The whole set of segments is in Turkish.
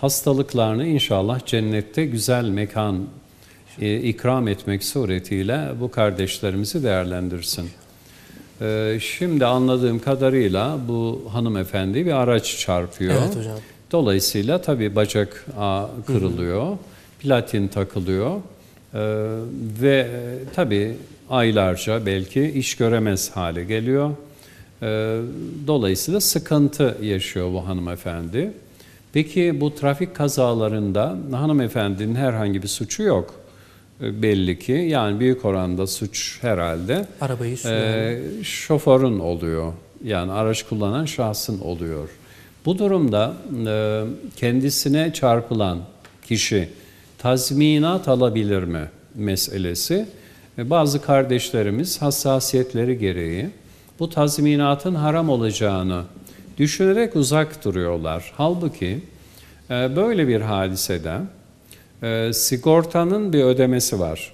hastalıklarını inşallah cennette güzel mekan e, ikram etmek suretiyle bu kardeşlerimizi değerlendirsin. E, şimdi anladığım kadarıyla bu hanımefendi bir araç çarpıyor. Evet hocam. Dolayısıyla tabii bacak kırılıyor, platin takılıyor e, ve tabii aylarca belki iş göremez hale geliyor. E, dolayısıyla sıkıntı yaşıyor bu hanımefendi. Peki bu trafik kazalarında hanımefendinin herhangi bir suçu yok e, belli ki. Yani büyük oranda suç herhalde Arabayı şu e, şoförün oluyor. Yani araç kullanan şahsın oluyor. Bu durumda e, kendisine çarpılan kişi tazminat alabilir mi meselesi. E, bazı kardeşlerimiz hassasiyetleri gereği bu tazminatın haram olacağını düşünerek uzak duruyorlar. Halbuki e, böyle bir hadisede e, sigortanın bir ödemesi var.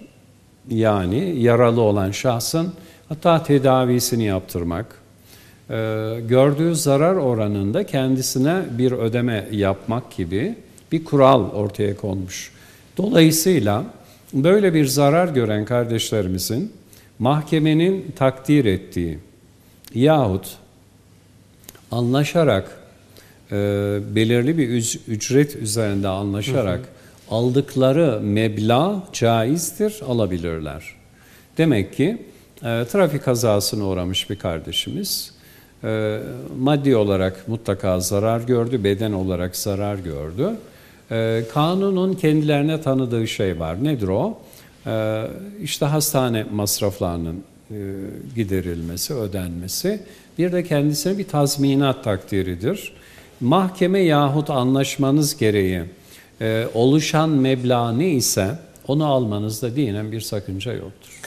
Yani yaralı olan şahsın hatta tedavisini yaptırmak, e, gördüğü zarar oranında kendisine bir ödeme yapmak gibi bir kural ortaya konmuş. Dolayısıyla böyle bir zarar gören kardeşlerimizin mahkemenin takdir ettiği yahut anlaşarak e, belirli bir üc- ücret üzerinde anlaşarak aldıkları meblağ caizdir, alabilirler. Demek ki e, trafik kazasına uğramış bir kardeşimiz e, maddi olarak mutlaka zarar gördü, beden olarak zarar gördü. E, kanunun kendilerine tanıdığı şey var. Nedir o? E, işte hastane masraflarının giderilmesi, ödenmesi. Bir de kendisine bir tazminat takdiridir. Mahkeme yahut anlaşmanız gereği e, oluşan meblağ ne ise onu almanızda dinen bir sakınca yoktur.